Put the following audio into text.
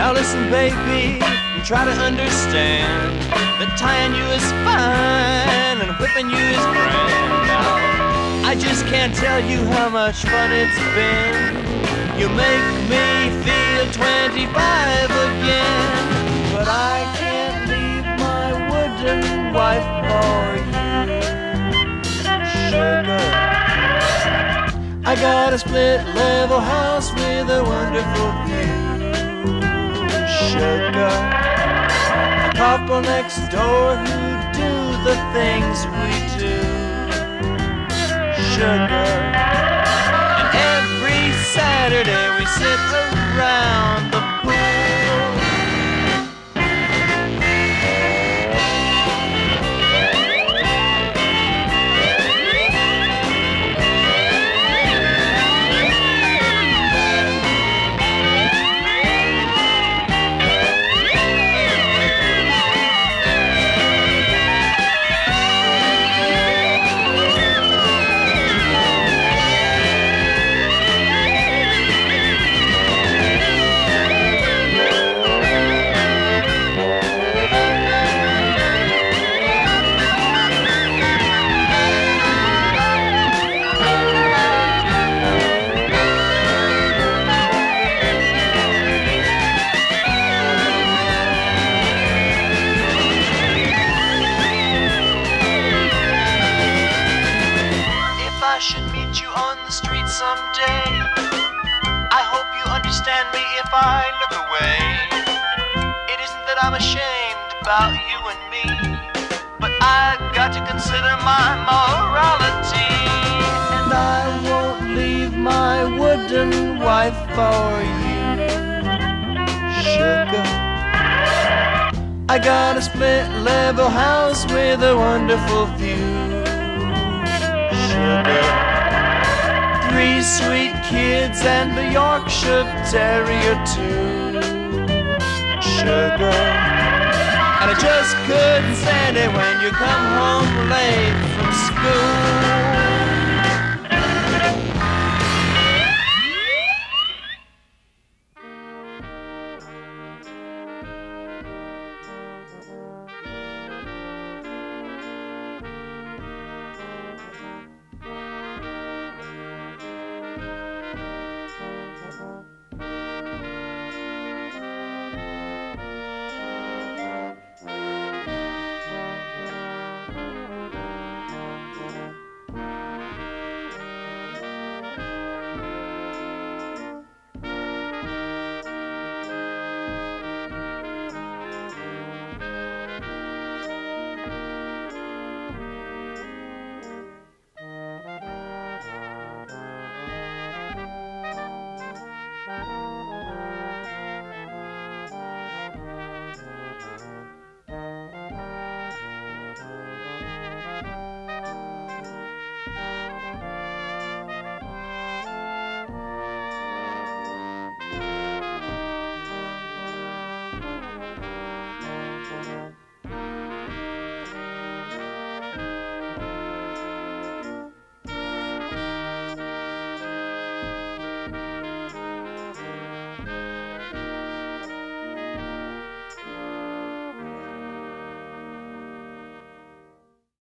Now listen, baby, and try to understand that tying you is fine and whipping you is grand. Now, I just can't tell you how much fun it's been. You make me feel 25 again, but I can't leave my wooden wife for you, sugar. I got a split level house with a wonderful view couple next door who do the things we do. Sugar. And every Saturday we sit around the someday, I hope you understand me if I look away. It isn't that I'm ashamed about you and me, but I've got to consider my morality. And I won't leave my wooden wife for you, sugar. I got a split level house with a wonderful view sugar. Three sweet kids and a Yorkshire Terrier too. Sugar. And I just couldn't stand it when you come home late from school.